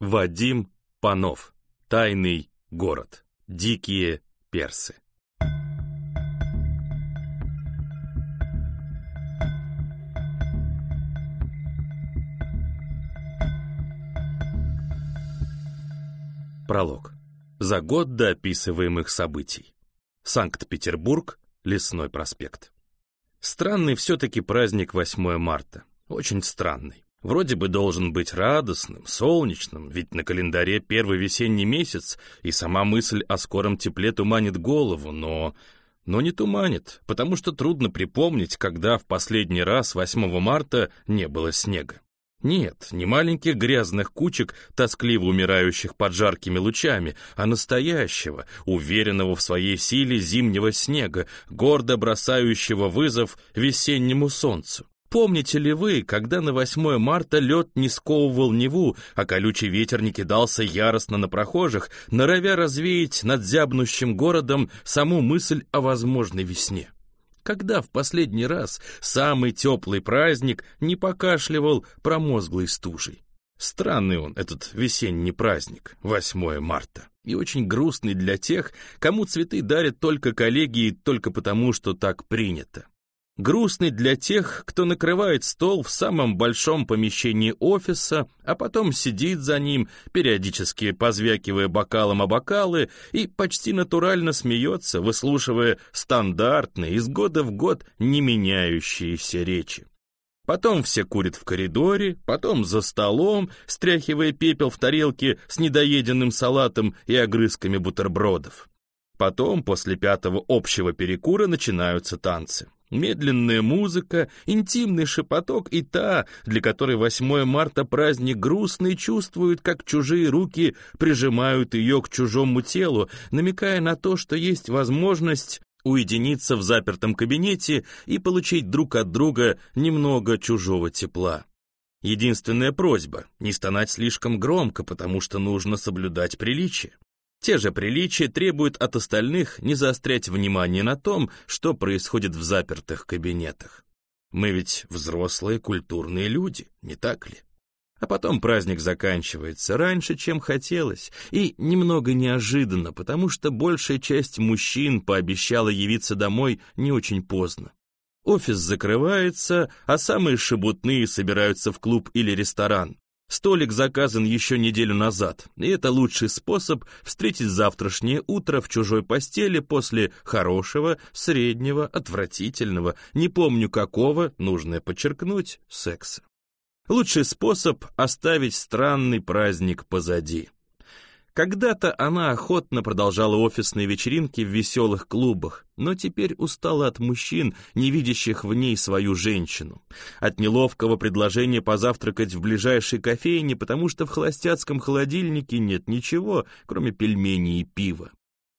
Вадим Панов. Тайный город. Дикие персы. Пролог. За год до описываемых событий. Санкт-Петербург, Лесной проспект. Странный все-таки праздник 8 марта. Очень странный. Вроде бы должен быть радостным, солнечным, ведь на календаре первый весенний месяц, и сама мысль о скором тепле туманит голову, но... Но не туманит, потому что трудно припомнить, когда в последний раз 8 марта не было снега. Нет, не маленьких грязных кучек, тоскливо умирающих под жаркими лучами, а настоящего, уверенного в своей силе зимнего снега, гордо бросающего вызов весеннему солнцу. Помните ли вы, когда на 8 марта лед не сковывал Неву, а колючий ветер не кидался яростно на прохожих, норовя развеять над зябнущим городом саму мысль о возможной весне? Когда в последний раз самый теплый праздник не покашливал промозглой стужей? Странный он, этот весенний праздник, 8 марта, и очень грустный для тех, кому цветы дарят только коллеги и только потому, что так принято. Грустный для тех, кто накрывает стол в самом большом помещении офиса, а потом сидит за ним, периодически позвякивая бокалом о бокалы, и почти натурально смеется, выслушивая стандартные, из года в год не меняющиеся речи. Потом все курят в коридоре, потом за столом, стряхивая пепел в тарелке с недоеденным салатом и огрызками бутербродов. Потом, после пятого общего перекура, начинаются танцы. Медленная музыка, интимный шепоток и та, для которой 8 марта праздник грустный, чувствует, как чужие руки прижимают ее к чужому телу, намекая на то, что есть возможность уединиться в запертом кабинете и получить друг от друга немного чужого тепла. Единственная просьба — не стонать слишком громко, потому что нужно соблюдать приличие. Те же приличия требуют от остальных не заострять внимание на том, что происходит в запертых кабинетах. Мы ведь взрослые культурные люди, не так ли? А потом праздник заканчивается раньше, чем хотелось, и немного неожиданно, потому что большая часть мужчин пообещала явиться домой не очень поздно. Офис закрывается, а самые шебутные собираются в клуб или ресторан. Столик заказан еще неделю назад, и это лучший способ встретить завтрашнее утро в чужой постели после хорошего, среднего, отвратительного, не помню какого, нужно подчеркнуть, секса. Лучший способ оставить странный праздник позади. Когда-то она охотно продолжала офисные вечеринки в веселых клубах, но теперь устала от мужчин, не видящих в ней свою женщину. От неловкого предложения позавтракать в ближайшей кофейне, потому что в холостяцком холодильнике нет ничего, кроме пельменей и пива.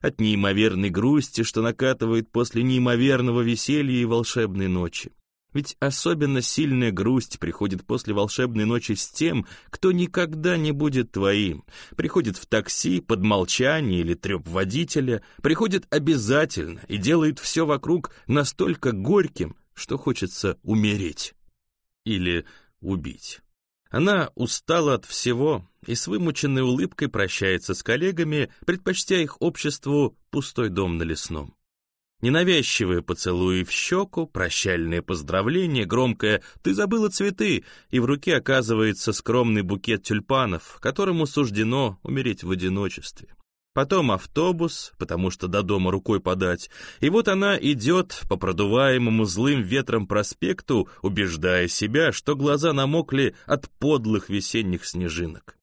От неимоверной грусти, что накатывает после неимоверного веселья и волшебной ночи. Ведь особенно сильная грусть приходит после волшебной ночи с тем, кто никогда не будет твоим. Приходит в такси под молчание или треп водителя, приходит обязательно и делает все вокруг настолько горьким, что хочется умереть. Или убить. Она устала от всего и с вымученной улыбкой прощается с коллегами, предпочтя их обществу пустой дом на лесном. Ненавязчивые поцелуи в щеку, прощальные поздравления, громкое «ты забыла цветы», и в руке оказывается скромный букет тюльпанов, которому суждено умереть в одиночестве. Потом автобус, потому что до дома рукой подать, и вот она идет по продуваемому злым ветром проспекту, убеждая себя, что глаза намокли от подлых весенних снежинок.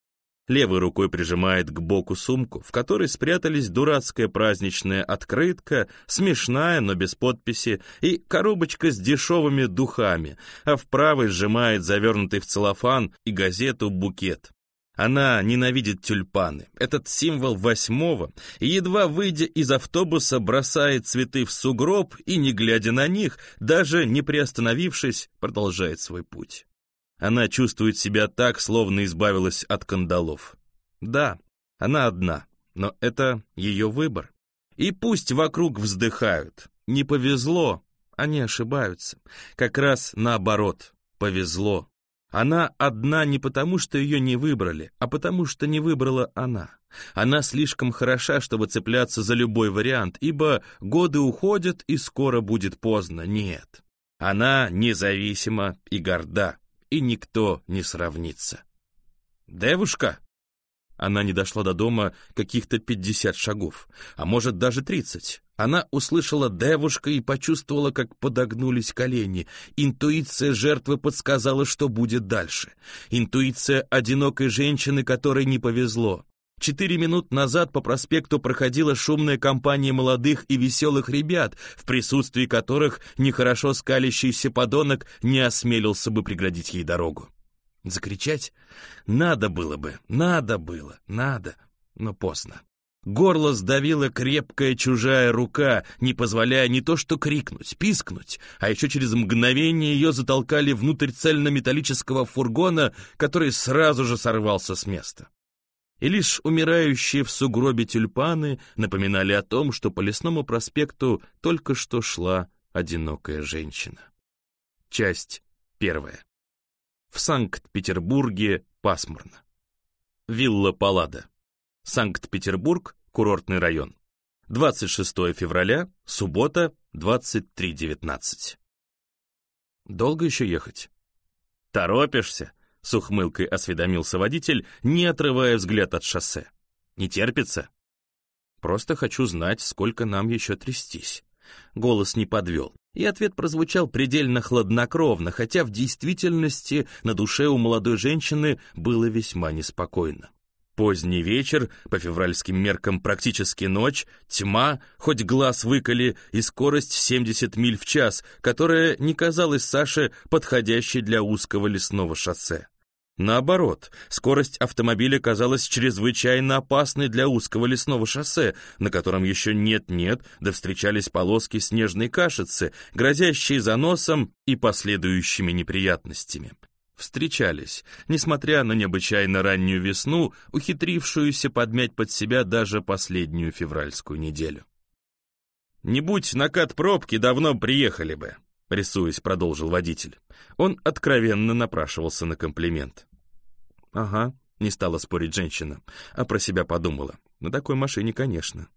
Левой рукой прижимает к боку сумку, в которой спрятались дурацкая праздничная открытка, смешная, но без подписи, и коробочка с дешевыми духами, а в правой сжимает завернутый в целлофан и газету букет. Она ненавидит тюльпаны, этот символ восьмого, и, едва выйдя из автобуса, бросает цветы в сугроб и, не глядя на них, даже не приостановившись, продолжает свой путь. Она чувствует себя так, словно избавилась от кандалов. Да, она одна, но это ее выбор. И пусть вокруг вздыхают. Не повезло, они ошибаются. Как раз наоборот, повезло. Она одна не потому, что ее не выбрали, а потому, что не выбрала она. Она слишком хороша, чтобы цепляться за любой вариант, ибо годы уходят и скоро будет поздно. Нет. Она независима и горда, и никто не сравнится. «Девушка!» Она не дошла до дома каких-то пятьдесят шагов, а может даже тридцать. Она услышала девушка и почувствовала, как подогнулись колени. Интуиция жертвы подсказала, что будет дальше. Интуиция одинокой женщины, которой не повезло. Четыре минут назад по проспекту проходила шумная компания молодых и веселых ребят, в присутствии которых нехорошо скалящийся подонок не осмелился бы преградить ей дорогу. Закричать? Надо было бы, надо было, надо, но поздно. Горло сдавила крепкая чужая рука, не позволяя не то что крикнуть, пискнуть, а еще через мгновение ее затолкали внутрь цельнометаллического фургона, который сразу же сорвался с места. И лишь умирающие в сугробе тюльпаны напоминали о том, что по лесному проспекту только что шла одинокая женщина. Часть первая. В Санкт-Петербурге пасмурно. Вилла Паллада. Санкт-Петербург, курортный район. 26 февраля, суббота, 23.19. Долго еще ехать? Торопишься? С ухмылкой осведомился водитель, не отрывая взгляд от шоссе. Не терпится? Просто хочу знать, сколько нам еще трястись. Голос не подвел, и ответ прозвучал предельно хладнокровно, хотя в действительности на душе у молодой женщины было весьма неспокойно. Поздний вечер, по февральским меркам практически ночь, тьма, хоть глаз выколи, и скорость 70 миль в час, которая не казалась Саше подходящей для узкого лесного шоссе. Наоборот, скорость автомобиля казалась чрезвычайно опасной для узкого лесного шоссе, на котором еще нет-нет, да встречались полоски снежной кашицы, грозящие заносом и последующими неприятностями встречались, несмотря на необычайно раннюю весну, ухитрившуюся подмять под себя даже последнюю февральскую неделю. «Не будь накат пробки, давно приехали бы», — рисуясь, продолжил водитель. Он откровенно напрашивался на комплимент. «Ага», — не стала спорить женщина, а про себя подумала. «На такой машине, конечно».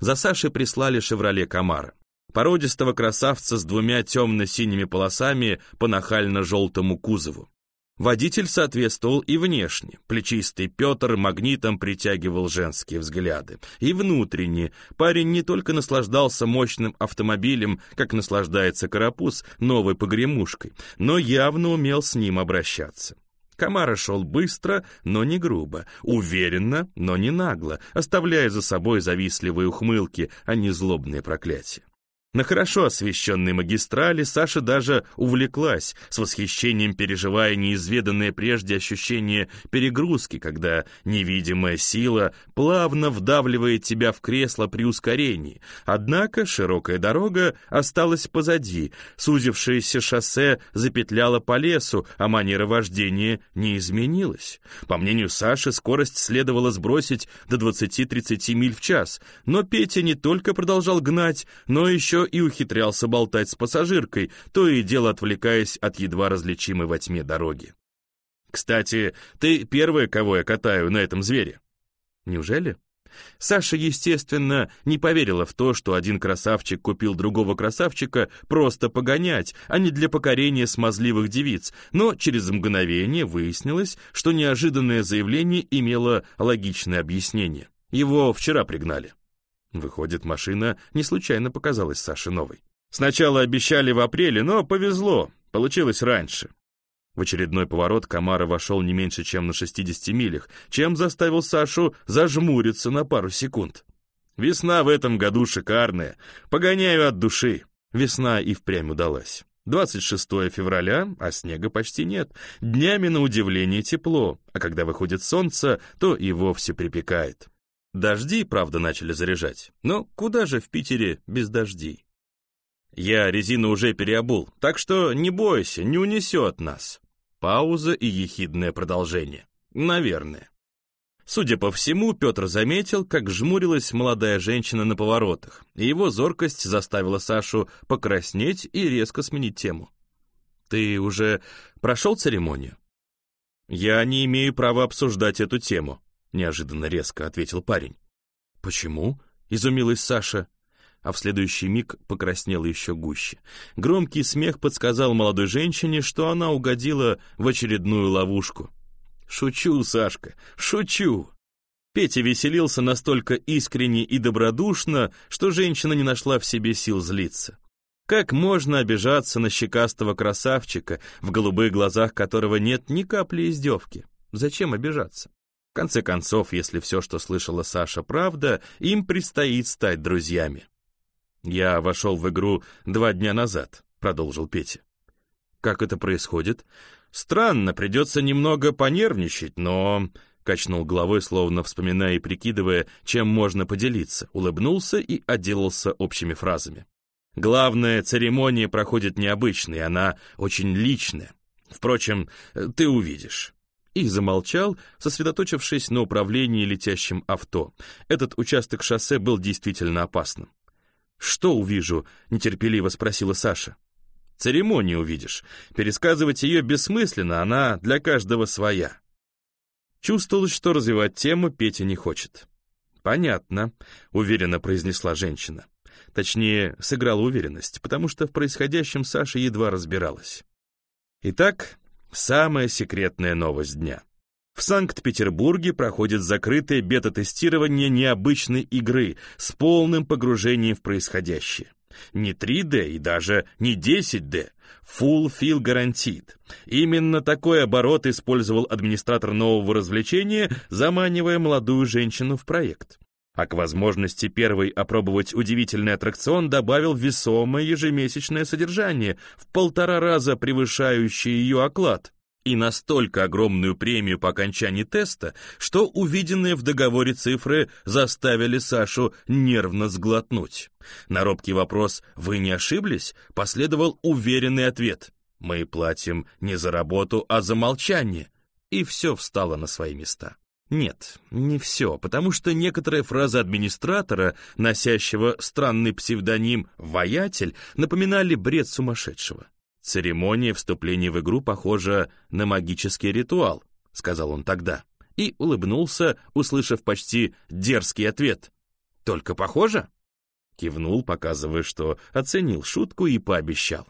За Сашей прислали «Шевроле Камара» породистого красавца с двумя темно-синими полосами по нахально-желтому кузову. Водитель соответствовал и внешне. Плечистый Петр магнитом притягивал женские взгляды. И внутренне. Парень не только наслаждался мощным автомобилем, как наслаждается карапуз новой погремушкой, но явно умел с ним обращаться. Камара шел быстро, но не грубо, уверенно, но не нагло, оставляя за собой завистливые ухмылки, а не злобные проклятия. На хорошо освещенной магистрали Саша даже увлеклась, с восхищением переживая неизведанное прежде ощущение перегрузки, когда невидимая сила плавно вдавливает тебя в кресло при ускорении. Однако широкая дорога осталась позади, сузившееся шоссе запетляло по лесу, а манера вождения не изменилась. По мнению Саши, скорость следовало сбросить до 20-30 миль в час, но Петя не только продолжал гнать, но еще еще и ухитрялся болтать с пассажиркой, то и дело отвлекаясь от едва различимой во тьме дороги. «Кстати, ты первая, кого я катаю на этом звере». «Неужели?» Саша, естественно, не поверила в то, что один красавчик купил другого красавчика просто погонять, а не для покорения смазливых девиц, но через мгновение выяснилось, что неожиданное заявление имело логичное объяснение. Его вчера пригнали. Выходит, машина не случайно показалась Саше новой. Сначала обещали в апреле, но повезло, получилось раньше. В очередной поворот Камара вошел не меньше, чем на 60 милях, чем заставил Сашу зажмуриться на пару секунд. Весна в этом году шикарная, погоняю от души. Весна и впрямь удалась. 26 февраля, а снега почти нет. Днями на удивление тепло, а когда выходит солнце, то и вовсе припекает. Дожди, правда, начали заряжать, но куда же в Питере без дождей? Я резину уже переобул, так что не бойся, не унесет нас. Пауза и ехидное продолжение. Наверное. Судя по всему, Петр заметил, как жмурилась молодая женщина на поворотах, и его зоркость заставила Сашу покраснеть и резко сменить тему. Ты уже прошел церемонию? Я не имею права обсуждать эту тему, неожиданно резко ответил парень. Почему? Изумилась Саша а в следующий миг покраснела еще гуще. Громкий смех подсказал молодой женщине, что она угодила в очередную ловушку. «Шучу, Сашка, шучу!» Петя веселился настолько искренне и добродушно, что женщина не нашла в себе сил злиться. Как можно обижаться на щекастого красавчика, в голубых глазах которого нет ни капли издевки? Зачем обижаться? Конце концов, если все, что слышала Саша, правда, им предстоит стать друзьями. «Я вошел в игру два дня назад», — продолжил Петя. «Как это происходит?» «Странно, придется немного понервничать, но...» Качнул головой, словно вспоминая и прикидывая, чем можно поделиться, улыбнулся и отделался общими фразами. «Главное, церемония проходит необычной, она очень личная. Впрочем, ты увидишь». И замолчал, сосредоточившись на управлении летящим авто. Этот участок шоссе был действительно опасным. «Что увижу?» — нетерпеливо спросила Саша. «Церемонию увидишь. Пересказывать ее бессмысленно, она для каждого своя». Чувствовалось, что развивать тему Петя не хочет. «Понятно», — уверенно произнесла женщина. Точнее, сыграла уверенность, потому что в происходящем Саша едва разбиралась. Итак, самая секретная новость дня. В Санкт-Петербурге проходит закрытое бета-тестирование необычной игры с полным погружением в происходящее. Не 3D и даже не 10D. Full Feel Guaranteed. Именно такой оборот использовал администратор нового развлечения, заманивая молодую женщину в проект. А к возможности первой опробовать удивительный аттракцион добавил весомое ежемесячное содержание, в полтора раза превышающее ее оклад и настолько огромную премию по окончании теста, что увиденные в договоре цифры заставили Сашу нервно сглотнуть. На робкий вопрос «Вы не ошиблись?» последовал уверенный ответ «Мы платим не за работу, а за молчание». И все встало на свои места. Нет, не все, потому что некоторые фразы администратора, носящего странный псевдоним «воятель», напоминали бред сумасшедшего. «Церемония вступления в игру похожа на магический ритуал», — сказал он тогда, и улыбнулся, услышав почти дерзкий ответ. «Только похоже?» Кивнул, показывая, что оценил шутку и пообещал.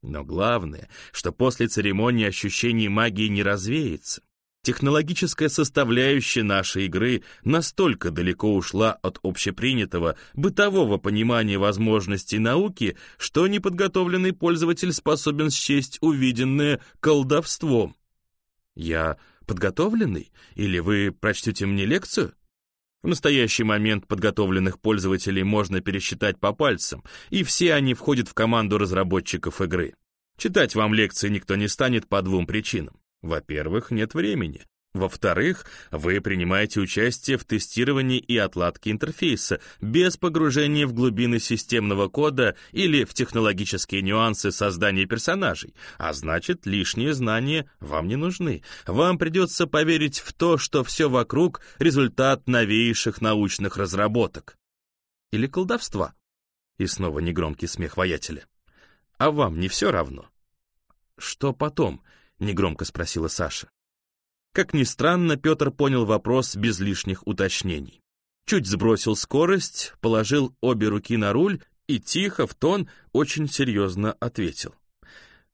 Но главное, что после церемонии ощущение магии не развеется. Технологическая составляющая нашей игры настолько далеко ушла от общепринятого бытового понимания возможностей науки, что неподготовленный пользователь способен счесть увиденное колдовством. Я подготовленный? Или вы прочтете мне лекцию? В настоящий момент подготовленных пользователей можно пересчитать по пальцам, и все они входят в команду разработчиков игры. Читать вам лекции никто не станет по двум причинам. Во-первых, нет времени. Во-вторых, вы принимаете участие в тестировании и отладке интерфейса без погружения в глубины системного кода или в технологические нюансы создания персонажей, а значит, лишние знания вам не нужны. Вам придется поверить в то, что все вокруг — результат новейших научных разработок. Или колдовства. И снова негромкий смех воятеля. А вам не все равно? Что потом? Негромко спросила Саша. Как ни странно, Петр понял вопрос без лишних уточнений. Чуть сбросил скорость, положил обе руки на руль и тихо, в тон, очень серьезно ответил.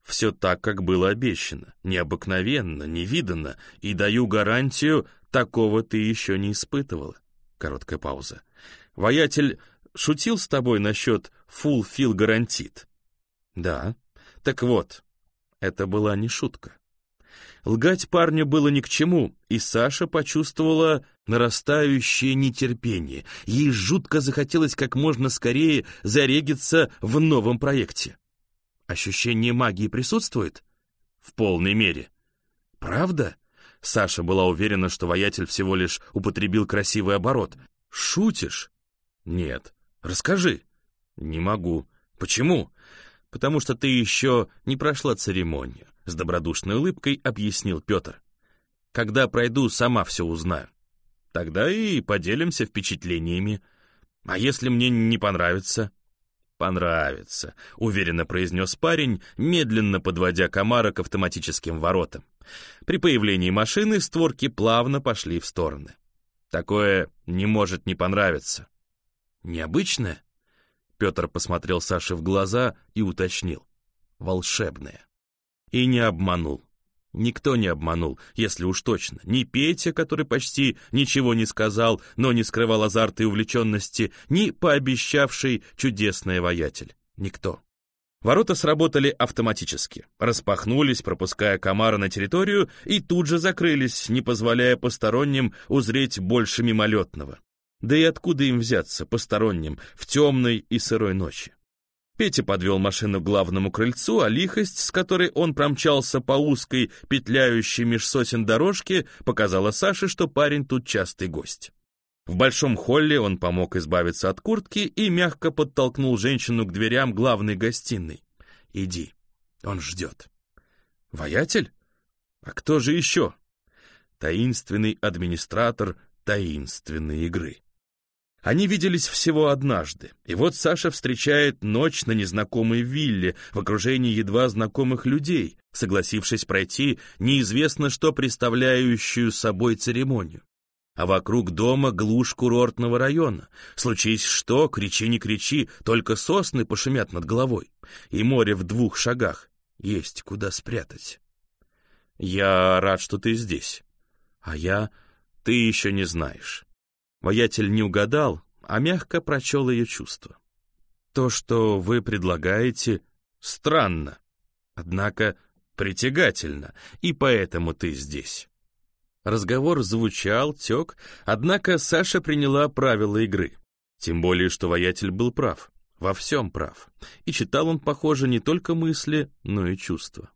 Все так, как было обещано, необыкновенно, невиданно, и даю гарантию, такого ты еще не испытывала. Короткая пауза. Воятель шутил с тобой насчет full feel гарантит? Да. Так вот, это была не шутка. Лгать парню было ни к чему, и Саша почувствовала нарастающее нетерпение. Ей жутко захотелось как можно скорее зарегиться в новом проекте. Ощущение магии присутствует? В полной мере. Правда? Саша была уверена, что воятель всего лишь употребил красивый оборот. Шутишь? Нет. Расскажи. Не могу. Почему? Потому что ты еще не прошла церемонию. С добродушной улыбкой объяснил Петр. «Когда пройду, сама все узнаю. Тогда и поделимся впечатлениями. А если мне не понравится?» понравится», — уверенно произнес парень, медленно подводя комара к автоматическим воротам. При появлении машины створки плавно пошли в стороны. Такое не может не понравиться. Необычное? Петр посмотрел Саше в глаза и уточнил. Волшебное. И не обманул. Никто не обманул, если уж точно. Ни Петя, который почти ничего не сказал, но не скрывал азарта и увлеченности, ни пообещавший чудесный воятель. Никто. Ворота сработали автоматически, распахнулись, пропуская комара на территорию, и тут же закрылись, не позволяя посторонним узреть больше мимолетного. Да и откуда им взяться, посторонним, в темной и сырой ночи? Петя подвел машину к главному крыльцу, а лихость, с которой он промчался по узкой, петляющей меж сосен дорожке, показала Саше, что парень тут частый гость. В большом холле он помог избавиться от куртки и мягко подтолкнул женщину к дверям главной гостиной. «Иди, он ждет». «Воятель? А кто же еще?» «Таинственный администратор таинственной игры». Они виделись всего однажды, и вот Саша встречает ночь на незнакомой вилле в окружении едва знакомых людей, согласившись пройти неизвестно что представляющую собой церемонию а вокруг дома глушь курортного района. Случись что, кричи не кричи, только сосны пошумят над головой. И море в двух шагах. Есть куда спрятать. Я рад, что ты здесь. А я... Ты еще не знаешь. Воятель не угадал, а мягко прочел ее чувства. То, что вы предлагаете, странно, однако притягательно, и поэтому ты здесь. Разговор звучал, тек, однако Саша приняла правила игры. Тем более, что воятель был прав, во всем прав. И читал он, похоже, не только мысли, но и чувства.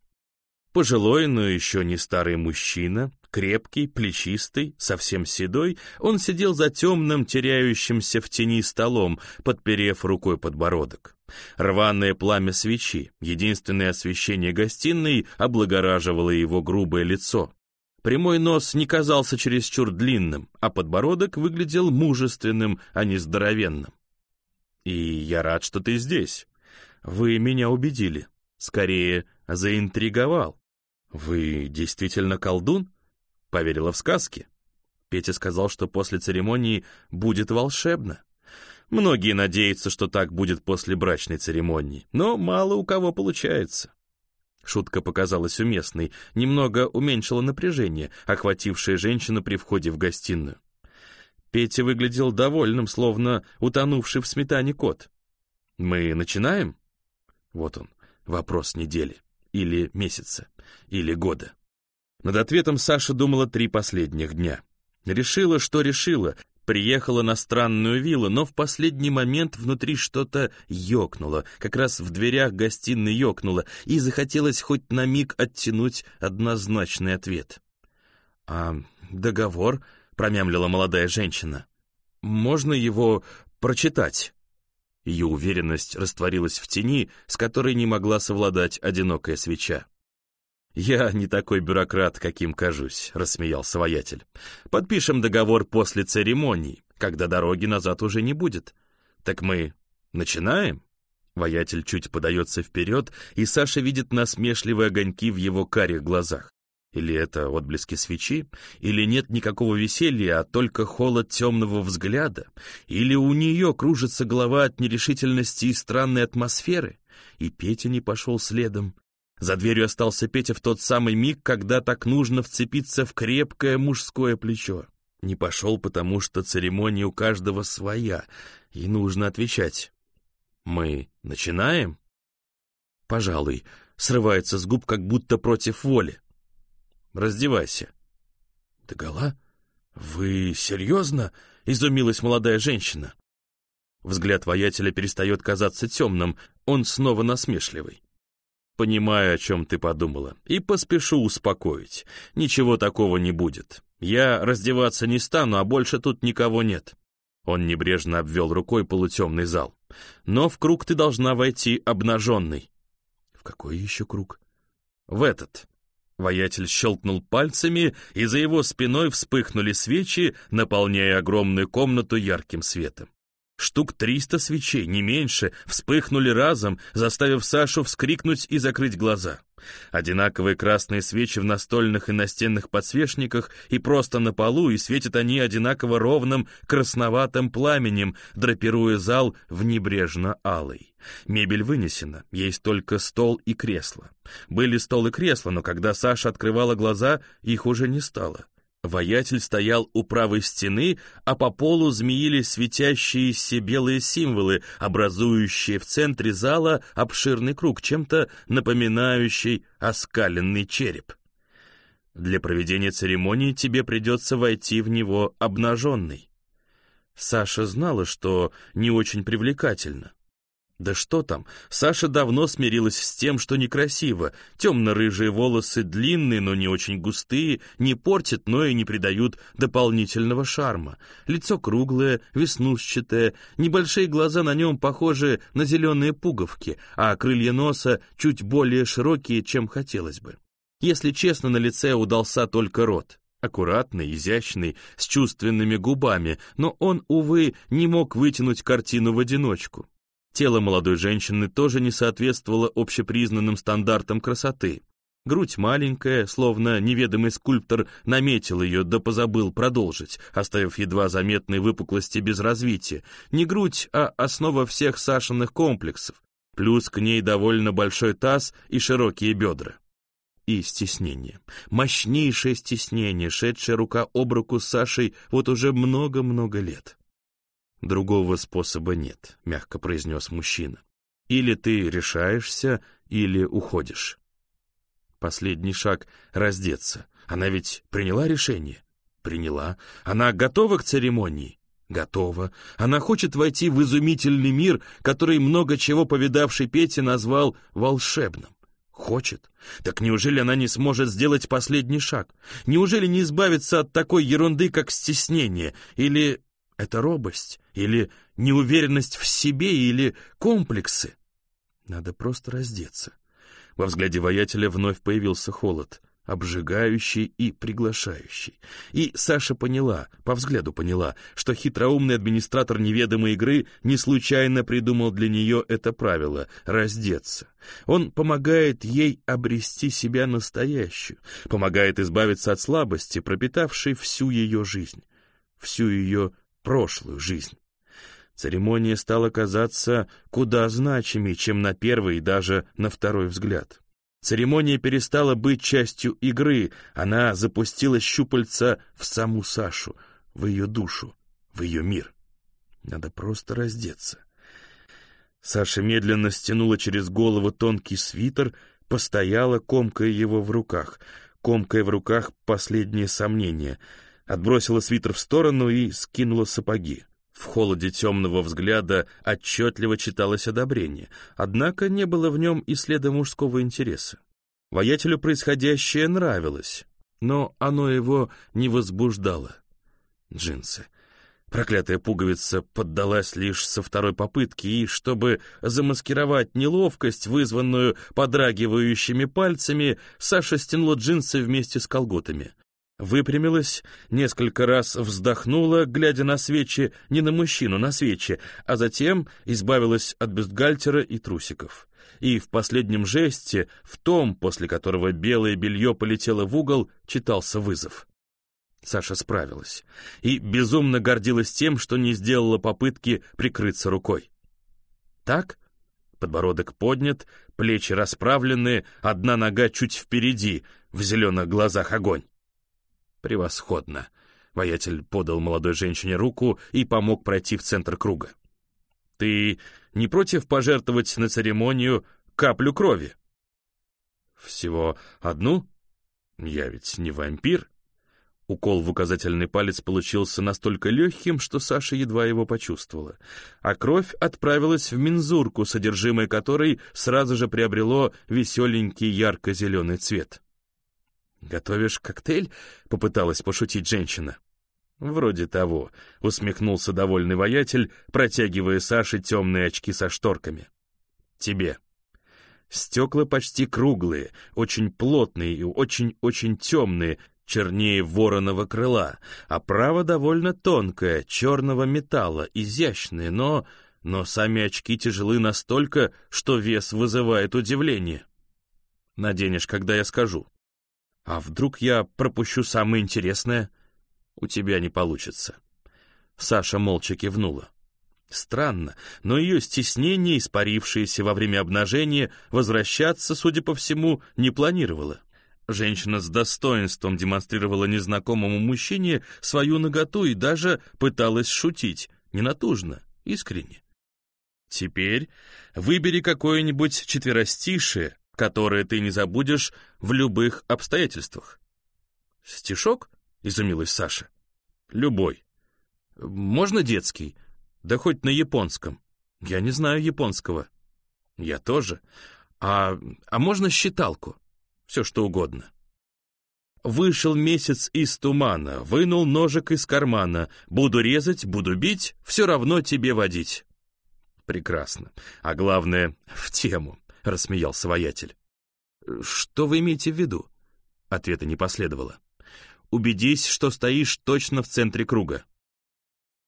Пожилой, но еще не старый мужчина, крепкий, плечистый, совсем седой, он сидел за темным, теряющимся в тени столом, подперев рукой подбородок. Рваное пламя свечи, единственное освещение гостиной, облагораживало его грубое лицо. Прямой нос не казался чересчур длинным, а подбородок выглядел мужественным, а не здоровенным. «И я рад, что ты здесь. Вы меня убедили. Скорее, заинтриговал. Вы действительно колдун?» Поверила в сказки. Петя сказал, что после церемонии будет волшебно. Многие надеются, что так будет после брачной церемонии, но мало у кого получается. Шутка показалась уместной, немного уменьшила напряжение, охватившее женщину при входе в гостиную. Петя выглядел довольным, словно утонувший в сметане кот. «Мы начинаем?» Вот он, вопрос недели, или месяца, или года. Над ответом Саша думала три последних дня. Решила, что решила, Приехала на странную виллу, но в последний момент внутри что-то ёкнуло, как раз в дверях гостиной ёкнуло, и захотелось хоть на миг оттянуть однозначный ответ. «А договор?» — промямлила молодая женщина. «Можно его прочитать?» Ее уверенность растворилась в тени, с которой не могла совладать одинокая свеча. «Я не такой бюрократ, каким кажусь», — рассмеялся воятель. «Подпишем договор после церемонии, когда дороги назад уже не будет. Так мы начинаем?» Воятель чуть подается вперед, и Саша видит насмешливые огоньки в его карих глазах. Или это отблески свечи? Или нет никакого веселья, а только холод темного взгляда? Или у нее кружится голова от нерешительности и странной атмосферы? И Петя не пошел следом. За дверью остался Петя в тот самый миг, когда так нужно вцепиться в крепкое мужское плечо. Не пошел, потому что церемония у каждого своя, и нужно отвечать. «Мы начинаем?» «Пожалуй», срывается с губ, как будто против воли. «Раздевайся». «Догола? Вы серьезно?» — изумилась молодая женщина. Взгляд воятеля перестает казаться темным, он снова насмешливый. Понимаю, о чем ты подумала, и поспешу успокоить. Ничего такого не будет. Я раздеваться не стану, а больше тут никого нет. Он небрежно обвел рукой полутемный зал. Но в круг ты должна войти обнаженный. В какой еще круг? В этот. Воятель щелкнул пальцами, и за его спиной вспыхнули свечи, наполняя огромную комнату ярким светом. Штук триста свечей, не меньше, вспыхнули разом, заставив Сашу вскрикнуть и закрыть глаза. Одинаковые красные свечи в настольных и настенных подсвечниках и просто на полу, и светят они одинаково ровным красноватым пламенем, драпируя зал в небрежно-алый. Мебель вынесена, есть только стол и кресло. Были стол и кресло, но когда Саша открывала глаза, их уже не стало. Воятель стоял у правой стены, а по полу змеились светящиеся белые символы, образующие в центре зала обширный круг, чем-то напоминающий оскаленный череп. Для проведения церемонии тебе придется войти в него обнаженный. Саша знала, что не очень привлекательно. Да что там, Саша давно смирилась с тем, что некрасиво. Темно-рыжие волосы длинные, но не очень густые, не портят, но и не придают дополнительного шарма. Лицо круглое, веснушчатое, небольшие глаза на нем похожи на зеленые пуговки, а крылья носа чуть более широкие, чем хотелось бы. Если честно, на лице удался только рот. Аккуратный, изящный, с чувственными губами, но он, увы, не мог вытянуть картину в одиночку. Тело молодой женщины тоже не соответствовало общепризнанным стандартам красоты. Грудь маленькая, словно неведомый скульптор наметил ее, да позабыл продолжить, оставив едва заметные выпуклости без развития. Не грудь, а основа всех Сашиных комплексов. Плюс к ней довольно большой таз и широкие бедра. И стеснение. Мощнейшее стеснение, шедшее рука об руку с Сашей вот уже много-много лет. «Другого способа нет», — мягко произнес мужчина. «Или ты решаешься, или уходишь». Последний шаг — раздеться. Она ведь приняла решение? Приняла. Она готова к церемонии? Готова. Она хочет войти в изумительный мир, который много чего повидавший Петя назвал волшебным. Хочет. Так неужели она не сможет сделать последний шаг? Неужели не избавиться от такой ерунды, как стеснение? Или это робость или неуверенность в себе или комплексы. Надо просто раздеться. Во взгляде воятеля вновь появился холод, обжигающий и приглашающий. И Саша поняла, по взгляду поняла, что хитроумный администратор неведомой игры не случайно придумал для нее это правило — раздеться. Он помогает ей обрести себя настоящую, помогает избавиться от слабости, пропитавшей всю ее жизнь, всю ее прошлую жизнь. Церемония стала казаться куда значимее, чем на первый и даже на второй взгляд. Церемония перестала быть частью игры, она запустила щупальца в саму Сашу, в ее душу, в ее мир. Надо просто раздеться. Саша медленно стянула через голову тонкий свитер, постояла, комкая его в руках, комкая в руках последние сомнения — отбросила свитер в сторону и скинула сапоги. В холоде темного взгляда отчетливо читалось одобрение, однако не было в нем и следа мужского интереса. Воятелю происходящее нравилось, но оно его не возбуждало. Джинсы. Проклятая пуговица поддалась лишь со второй попытки, и, чтобы замаскировать неловкость, вызванную подрагивающими пальцами, Саша стянула джинсы вместе с колготами выпрямилась, несколько раз вздохнула, глядя на свечи, не на мужчину, на свечи, а затем избавилась от бюстгальтера и трусиков. И в последнем жесте, в том, после которого белое белье полетело в угол, читался вызов. Саша справилась и безумно гордилась тем, что не сделала попытки прикрыться рукой. Так? Подбородок поднят, плечи расправлены, одна нога чуть впереди, в зеленых глазах огонь. «Превосходно!» Воятель подал молодой женщине руку и помог пройти в центр круга. «Ты не против пожертвовать на церемонию каплю крови?» «Всего одну? Я ведь не вампир». Укол в указательный палец получился настолько легким, что Саша едва его почувствовала. А кровь отправилась в мензурку, содержимое которой сразу же приобрело веселенький ярко-зеленый цвет. «Готовишь коктейль?» — попыталась пошутить женщина. «Вроде того», — усмехнулся довольный воятель, протягивая Саше темные очки со шторками. «Тебе». Стекла почти круглые, очень плотные и очень-очень темные, чернее вороного крыла, а право довольно тонкое, черного металла, изящное, но... Но сами очки тяжелы настолько, что вес вызывает удивление. Наденешь, когда я скажу. А вдруг я пропущу самое интересное? У тебя не получится. Саша молча кивнула. Странно, но ее стеснение, испарившееся во время обнажения, возвращаться, судя по всему, не планировало. Женщина с достоинством демонстрировала незнакомому мужчине свою наготу и даже пыталась шутить, ненатужно, искренне. Теперь выбери какое-нибудь четверостишее, которое ты не забудешь в любых обстоятельствах. «Стишок?» — изумилась Саша. «Любой. Можно детский? Да хоть на японском. Я не знаю японского». «Я тоже. А, а можно считалку? Все что угодно». Вышел месяц из тумана, вынул ножик из кармана. Буду резать, буду бить, все равно тебе водить. Прекрасно. А главное, в тему. — рассмеялся воятель. «Что вы имеете в виду?» Ответа не последовало. «Убедись, что стоишь точно в центре круга».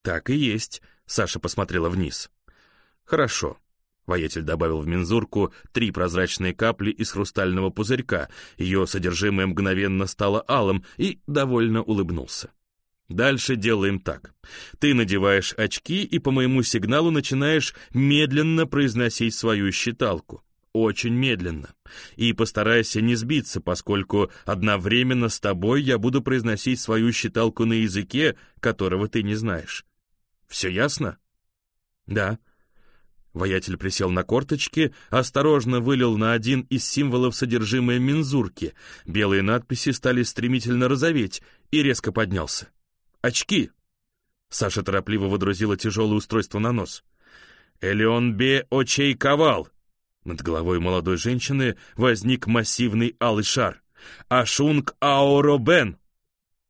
«Так и есть», — Саша посмотрела вниз. «Хорошо». Воятель добавил в мензурку три прозрачные капли из хрустального пузырька. Ее содержимое мгновенно стало алым и довольно улыбнулся. Дальше делаем так. Ты надеваешь очки и по моему сигналу начинаешь медленно произносить свою считалку очень медленно. И постарайся не сбиться, поскольку одновременно с тобой я буду произносить свою считалку на языке, которого ты не знаешь. Все ясно? Да. Воятель присел на корточки, осторожно вылил на один из символов содержимое мензурки. Белые надписи стали стремительно розоветь и резко поднялся. «Очки!» Саша торопливо водрузила тяжелое устройство на нос. «Элеон Бе Очей Ковал!» Над головой молодой женщины возник массивный алый шар. «Ашунг Аоробен!»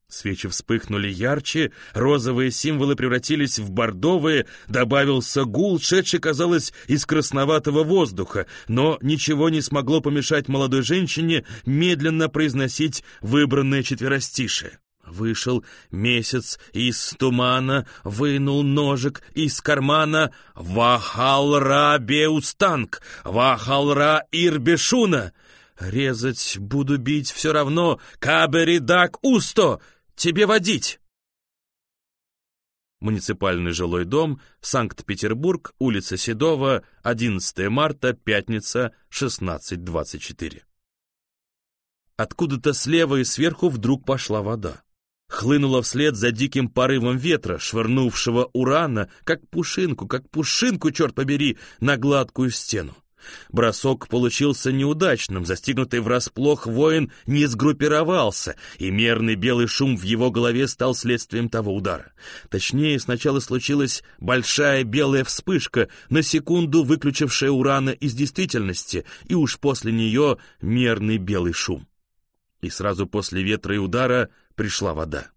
Свечи вспыхнули ярче, розовые символы превратились в бордовые, добавился гул, шедший, казалось, из красноватого воздуха, но ничего не смогло помешать молодой женщине медленно произносить выбранное четверостишее. Вышел месяц из тумана, вынул ножик из кармана. Вахалра беустанг, вахалра ирбешуна. Резать буду бить все равно, каберидак усто, тебе водить. Муниципальный жилой дом, Санкт-Петербург, улица Седова, 11 марта, пятница, 16.24. Откуда-то слева и сверху вдруг пошла вода хлынула вслед за диким порывом ветра, швырнувшего урана, как пушинку, как пушинку, черт побери, на гладкую стену. Бросок получился неудачным, застигнутый врасплох воин не сгруппировался, и мерный белый шум в его голове стал следствием того удара. Точнее, сначала случилась большая белая вспышка, на секунду выключившая урана из действительности, и уж после нее мерный белый шум. И сразу после ветра и удара пришла вода.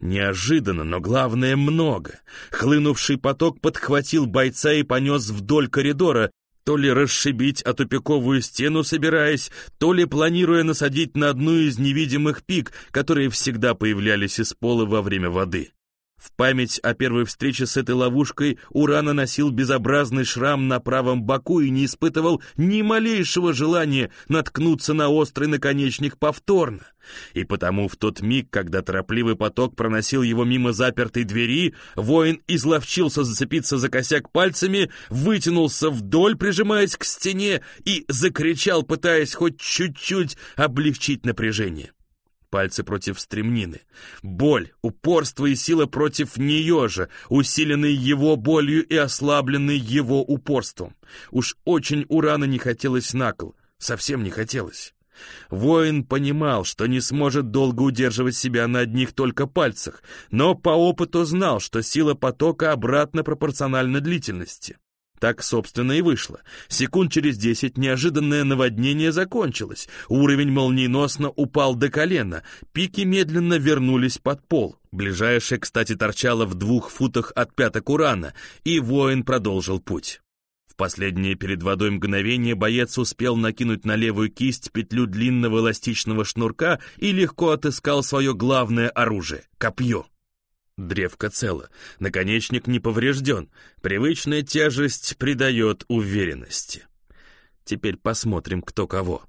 Неожиданно, но главное много. Хлынувший поток подхватил бойца и понес вдоль коридора, то ли расшибить о тупиковую стену собираясь, то ли планируя насадить на одну из невидимых пик, которые всегда появлялись из пола во время воды. В память о первой встрече с этой ловушкой Урана носил безобразный шрам на правом боку и не испытывал ни малейшего желания наткнуться на острый наконечник повторно. И потому в тот миг, когда торопливый поток проносил его мимо запертой двери, воин изловчился зацепиться за косяк пальцами, вытянулся вдоль, прижимаясь к стене, и закричал, пытаясь хоть чуть-чуть облегчить напряжение пальцы против стремнины. Боль, упорство и сила против нее же, усиленные его болью и ослабленные его упорством. Уж очень Урана не хотелось на кол, совсем не хотелось. Воин понимал, что не сможет долго удерживать себя на одних только пальцах, но по опыту знал, что сила потока обратно пропорциональна длительности. Так, собственно, и вышло. Секунд через десять неожиданное наводнение закончилось. Уровень молниеносно упал до колена. Пики медленно вернулись под пол. Ближайшая, кстати, торчала в двух футах от пяток урана, и воин продолжил путь. последнее перед водой мгновение боец успел накинуть на левую кисть петлю длинного эластичного шнурка и легко отыскал свое главное оружие — копье. Древко цело, наконечник не поврежден, привычная тяжесть придает уверенности. Теперь посмотрим, кто кого.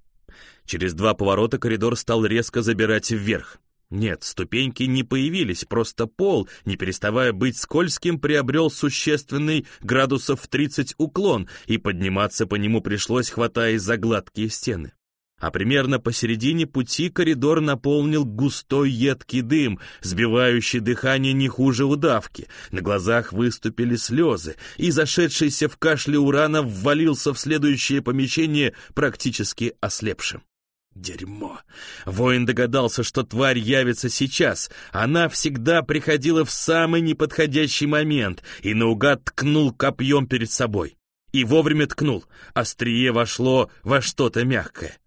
Через два поворота коридор стал резко забирать вверх. Нет, ступеньки не появились, просто пол, не переставая быть скользким, приобрел существенный градусов в 30 уклон, и подниматься по нему пришлось, хватаясь за гладкие стены. А примерно посередине пути коридор наполнил густой едкий дым, сбивающий дыхание не хуже удавки. На глазах выступили слезы, и зашедшийся в кашле урана ввалился в следующее помещение практически ослепшим. Дерьмо. Воин догадался, что тварь явится сейчас. Она всегда приходила в самый неподходящий момент и наугад ткнул копьем перед собой. И вовремя ткнул. Острие вошло во что-то мягкое.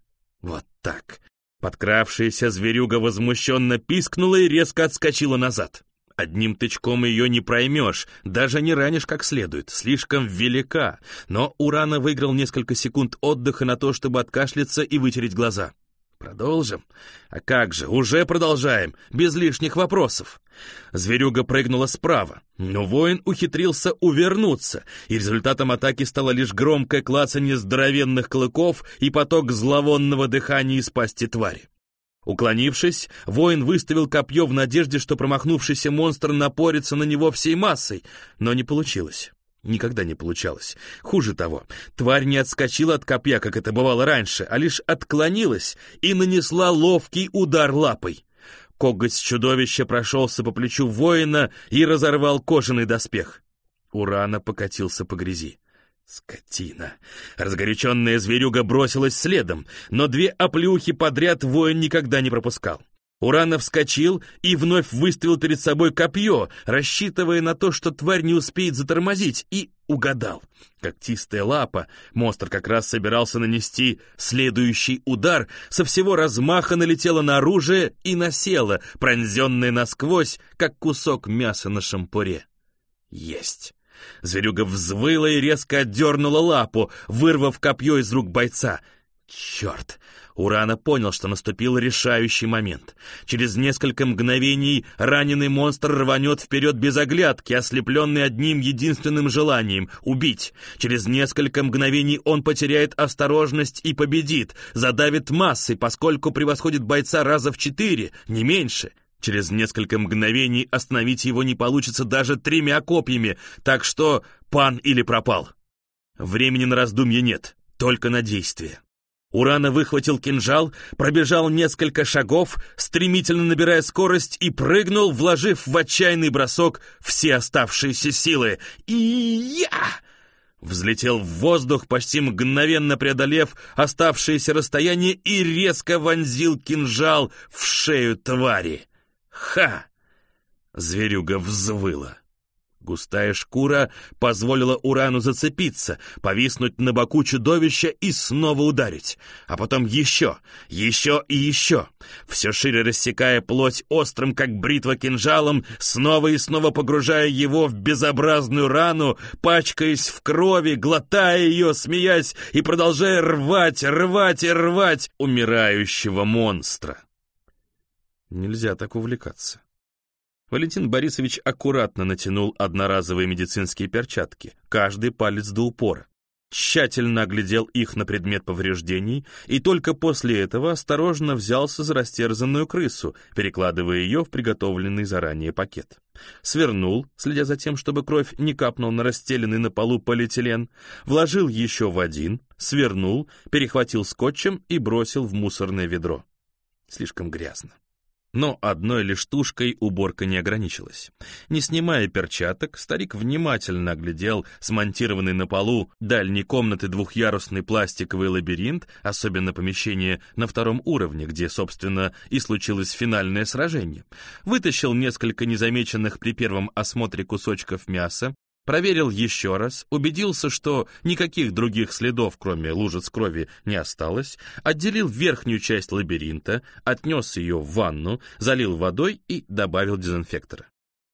Вот так. Подкравшаяся зверюга возмущенно пискнула и резко отскочила назад. Одним тычком ее не проймешь, даже не ранишь как следует, слишком велика. Но Урана выиграл несколько секунд отдыха на то, чтобы откашляться и вытереть глаза. Продолжим? А как же, уже продолжаем, без лишних вопросов. Зверюга прыгнула справа, но воин ухитрился увернуться, и результатом атаки стало лишь громкое клацанье здоровенных клыков и поток зловонного дыхания из пасти твари. Уклонившись, воин выставил копье в надежде, что промахнувшийся монстр напорится на него всей массой, но не получилось. Никогда не получалось. Хуже того, тварь не отскочила от копья, как это бывало раньше, а лишь отклонилась и нанесла ловкий удар лапой. Коготь чудовища прошелся по плечу воина и разорвал кожаный доспех. Урана покатился по грязи. Скотина! Разгоряченная зверюга бросилась следом, но две оплюхи подряд воин никогда не пропускал. Уранов вскочил и вновь выставил перед собой копье, рассчитывая на то, что тварь не успеет затормозить, и угадал. Когтистая лапа, монстр как раз собирался нанести следующий удар, со всего размаха налетела на оружие и насела, пронзенная насквозь, как кусок мяса на шампуре. Есть! Зверюга взвыла и резко отдернула лапу, вырвав копье из рук бойца. Черт! Урана понял, что наступил решающий момент. Через несколько мгновений раненый монстр рванет вперед без оглядки, ослепленный одним единственным желанием — убить. Через несколько мгновений он потеряет осторожность и победит, задавит массой, поскольку превосходит бойца раза в четыре, не меньше. Через несколько мгновений остановить его не получится даже тремя копьями, так что пан или пропал. Времени на раздумье нет, только на действие. Урана выхватил кинжал, пробежал несколько шагов, стремительно набирая скорость и прыгнул, вложив в отчаянный бросок все оставшиеся силы. И я! Взлетел в воздух, почти мгновенно преодолев оставшееся расстояние и резко вонзил кинжал в шею твари. Ха! Зверюга взвыла. Густая шкура позволила Урану зацепиться, повиснуть на боку чудовища и снова ударить. А потом еще, еще и еще. Все шире рассекая плоть острым, как бритва кинжалом, снова и снова погружая его в безобразную рану, пачкаясь в крови, глотая ее, смеясь и продолжая рвать, рвать и рвать умирающего монстра. Нельзя так увлекаться. Валентин Борисович аккуратно натянул одноразовые медицинские перчатки, каждый палец до упора, тщательно оглядел их на предмет повреждений и только после этого осторожно взялся за растерзанную крысу, перекладывая ее в приготовленный заранее пакет. Свернул, следя за тем, чтобы кровь не капнула на расстеленный на полу полиэтилен, вложил еще в один, свернул, перехватил скотчем и бросил в мусорное ведро. Слишком грязно. Но одной лишь тушкой уборка не ограничилась. Не снимая перчаток, старик внимательно оглядел смонтированный на полу дальней комнаты двухъярусный пластиковый лабиринт, особенно помещение на втором уровне, где, собственно, и случилось финальное сражение. Вытащил несколько незамеченных при первом осмотре кусочков мяса, Проверил еще раз, убедился, что никаких других следов, кроме лужиц крови, не осталось, отделил верхнюю часть лабиринта, отнес ее в ванну, залил водой и добавил дезинфектора.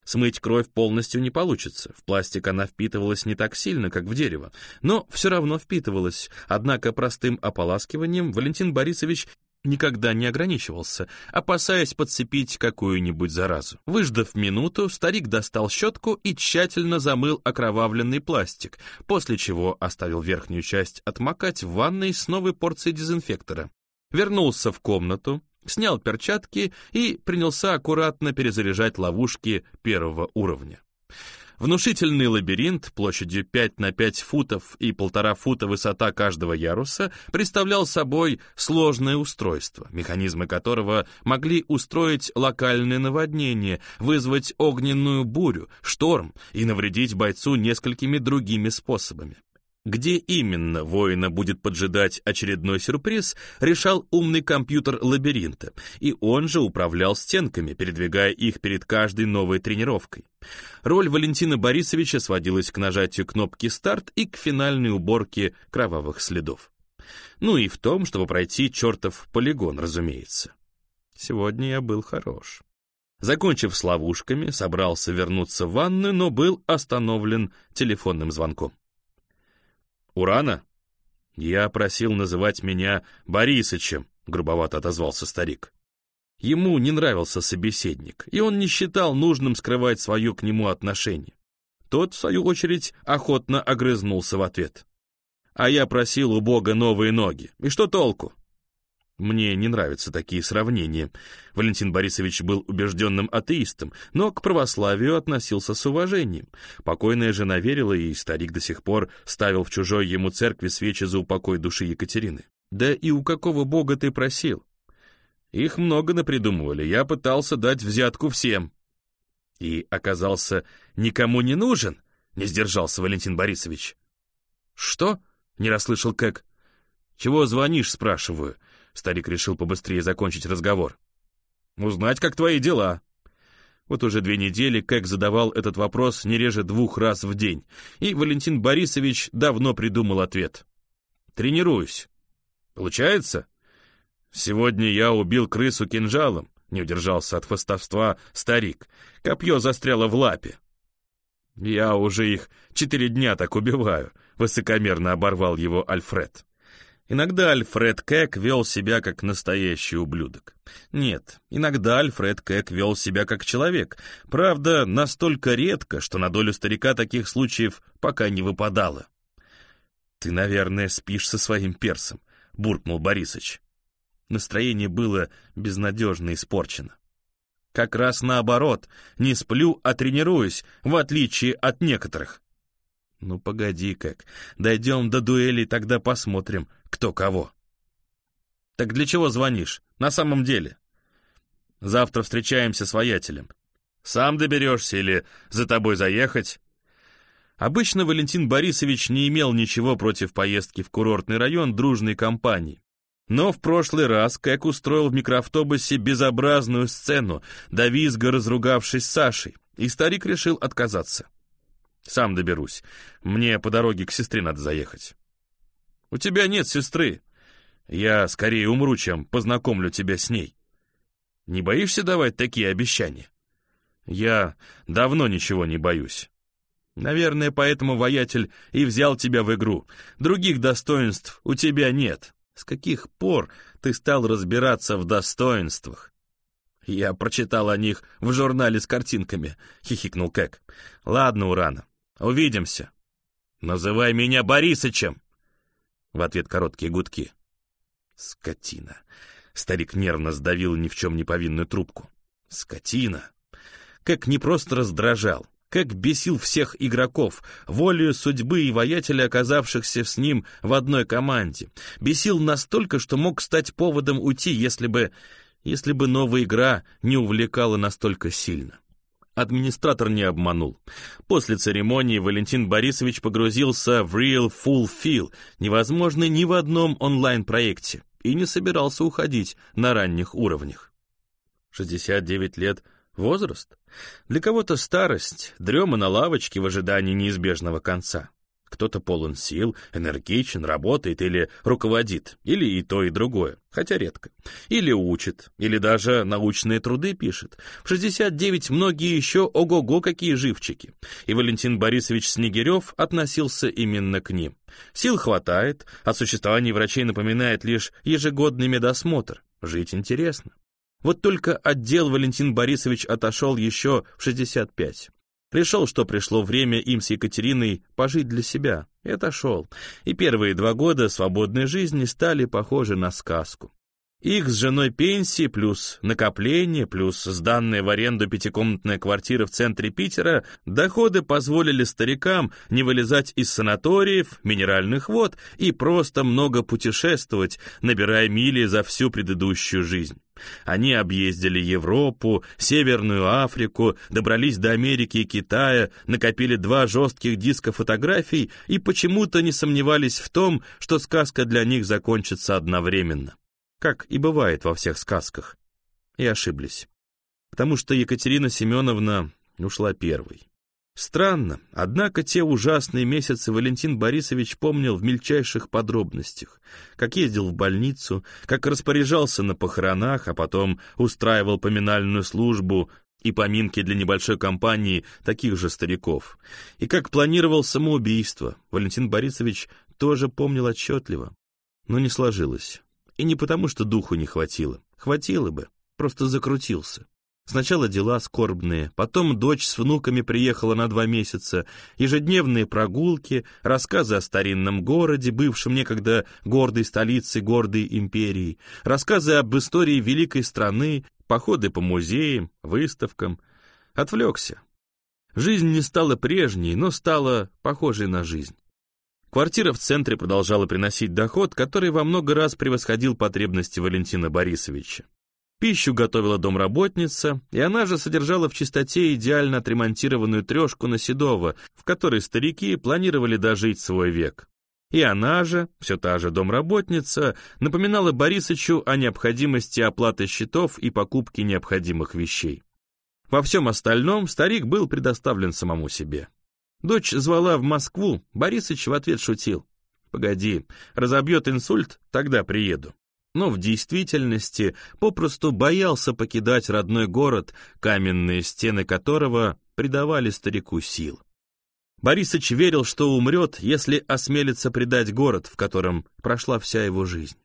Смыть кровь полностью не получится. В пластик она впитывалась не так сильно, как в дерево, но все равно впитывалась. Однако простым ополаскиванием Валентин Борисович никогда не ограничивался, опасаясь подцепить какую-нибудь заразу. Выждав минуту, старик достал щетку и тщательно замыл окровавленный пластик, после чего оставил верхнюю часть отмокать в ванной с новой порцией дезинфектора. Вернулся в комнату, снял перчатки и принялся аккуратно перезаряжать ловушки первого уровня. Внушительный лабиринт площадью 5 на 5 футов и полтора фута высота каждого яруса представлял собой сложное устройство, механизмы которого могли устроить локальное наводнение, вызвать огненную бурю, шторм и навредить бойцу несколькими другими способами. Где именно воина будет поджидать очередной сюрприз, решал умный компьютер лабиринта, и он же управлял стенками, передвигая их перед каждой новой тренировкой. Роль Валентина Борисовича сводилась к нажатию кнопки «Старт» и к финальной уборке кровавых следов. Ну и в том, чтобы пройти чертов полигон, разумеется. Сегодня я был хорош. Закончив с ловушками, собрался вернуться в ванную, но был остановлен телефонным звонком. Урана? Я просил называть меня Борисычем, грубовато отозвался старик. Ему не нравился собеседник, и он не считал нужным скрывать свое к нему отношение. Тот, в свою очередь, охотно огрызнулся в ответ. А я просил у Бога новые ноги. И что толку? Мне не нравятся такие сравнения. Валентин Борисович был убежденным атеистом, но к православию относился с уважением. Покойная жена верила, и старик до сих пор ставил в чужой ему церкви свечи за упокой души Екатерины. Да и у какого бога ты просил? Их много напридумывали, я пытался дать взятку всем. И оказался никому не нужен, не сдержался Валентин Борисович. Что? Не расслышал Кэк. Чего звонишь, спрашиваю. Старик решил побыстрее закончить разговор. «Узнать, как твои дела». Вот уже две недели Кэк задавал этот вопрос не реже двух раз в день, и Валентин Борисович давно придумал ответ. «Тренируюсь». «Получается?» «Сегодня я убил крысу кинжалом», — не удержался от хвостовства старик. «Копье застряло в лапе». «Я уже их четыре дня так убиваю», — высокомерно оборвал его Альфред. Иногда Альфред Кэк вел себя как настоящий ублюдок. Нет, иногда Альфред Кэк вел себя как человек. Правда, настолько редко, что на долю старика таких случаев пока не выпадало. «Ты, наверное, спишь со своим персом», — буркнул Борисыч. Настроение было безнадежно испорчено. «Как раз наоборот, не сплю, а тренируюсь, в отличие от некоторых». «Ну, погоди как, дойдем до дуэли, тогда посмотрим, кто кого. Так для чего звонишь? На самом деле? Завтра встречаемся с воятелем. Сам доберешься или за тобой заехать? Обычно Валентин Борисович не имел ничего против поездки в курортный район дружной компании. Но в прошлый раз Кэк устроил в микроавтобусе безобразную сцену, до визга разругавшись с Сашей, и старик решил отказаться. «Сам доберусь. Мне по дороге к сестре надо заехать». У тебя нет сестры. Я скорее умру, чем познакомлю тебя с ней. Не боишься давать такие обещания? Я давно ничего не боюсь. Наверное, поэтому воятель и взял тебя в игру. Других достоинств у тебя нет. С каких пор ты стал разбираться в достоинствах? Я прочитал о них в журнале с картинками, хихикнул Кэк. Ладно, Урана, увидимся. Называй меня Борисычем. В ответ короткие гудки. Скотина. Старик нервно сдавил ни в чем не повинную трубку. Скотина. Как не просто раздражал, как бесил всех игроков, волею судьбы и воятеля, оказавшихся с ним в одной команде. Бесил настолько, что мог стать поводом уйти, если бы... если бы новая игра не увлекала настолько сильно. Администратор не обманул. После церемонии Валентин Борисович погрузился в Real Full Feel, невозможный ни в одном онлайн-проекте, и не собирался уходить на ранних уровнях. 69 лет — возраст? Для кого-то старость, дрема на лавочке в ожидании неизбежного конца. Кто-то полон сил, энергичен, работает или руководит, или и то, и другое, хотя редко. Или учит, или даже научные труды пишет. В 69 многие еще ого-го какие живчики. И Валентин Борисович Снегирев относился именно к ним. Сил хватает, о существовании врачей напоминает лишь ежегодный медосмотр. Жить интересно. Вот только отдел Валентин Борисович отошел еще в 65. Решил, что пришло время им с Екатериной пожить для себя, и отошел. И первые два года свободной жизни стали похожи на сказку. Их с женой пенсии, плюс накопление, плюс сданная в аренду пятикомнатная квартира в центре Питера, доходы позволили старикам не вылезать из санаториев, минеральных вод и просто много путешествовать, набирая мили за всю предыдущую жизнь. Они объездили Европу, Северную Африку, добрались до Америки и Китая, накопили два жестких диска фотографий и почему-то не сомневались в том, что сказка для них закончится одновременно как и бывает во всех сказках. И ошиблись. Потому что Екатерина Семеновна ушла первой. Странно, однако те ужасные месяцы Валентин Борисович помнил в мельчайших подробностях, как ездил в больницу, как распоряжался на похоронах, а потом устраивал поминальную службу и поминки для небольшой компании таких же стариков, и как планировал самоубийство, Валентин Борисович тоже помнил отчетливо, но не сложилось. И не потому, что духу не хватило. Хватило бы, просто закрутился. Сначала дела скорбные, потом дочь с внуками приехала на два месяца, ежедневные прогулки, рассказы о старинном городе, бывшем некогда гордой столицей гордой империи, рассказы об истории великой страны, походы по музеям, выставкам. Отвлекся. Жизнь не стала прежней, но стала похожей на жизнь. Квартира в центре продолжала приносить доход, который во много раз превосходил потребности Валентина Борисовича. Пищу готовила домработница, и она же содержала в чистоте идеально отремонтированную трешку на Седово, в которой старики планировали дожить свой век. И она же, все та же домработница, напоминала Борисычу о необходимости оплаты счетов и покупки необходимых вещей. Во всем остальном старик был предоставлен самому себе. Дочь звала в Москву, Борисыч в ответ шутил. «Погоди, разобьет инсульт, тогда приеду». Но в действительности попросту боялся покидать родной город, каменные стены которого придавали старику сил. Борисыч верил, что умрет, если осмелится предать город, в котором прошла вся его жизнь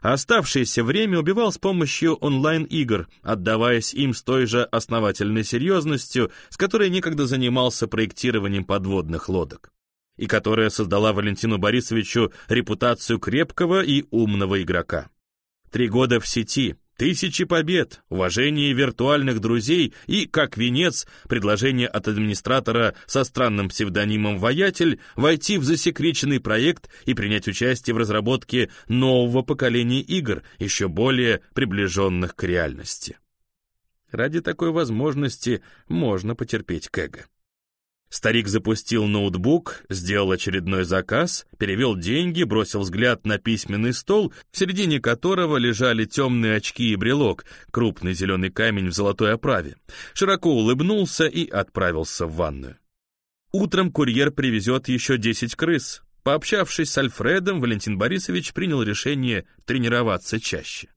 а оставшееся время убивал с помощью онлайн-игр, отдаваясь им с той же основательной серьезностью, с которой некогда занимался проектированием подводных лодок, и которая создала Валентину Борисовичу репутацию крепкого и умного игрока. Три года в сети, Тысячи побед, уважение виртуальных друзей и, как венец, предложение от администратора со странным псевдонимом «Воятель» войти в засекреченный проект и принять участие в разработке нового поколения игр, еще более приближенных к реальности. Ради такой возможности можно потерпеть кэга. Старик запустил ноутбук, сделал очередной заказ, перевел деньги, бросил взгляд на письменный стол, в середине которого лежали темные очки и брелок, крупный зеленый камень в золотой оправе. Широко улыбнулся и отправился в ванную. Утром курьер привезет еще 10 крыс. Пообщавшись с Альфредом, Валентин Борисович принял решение тренироваться чаще.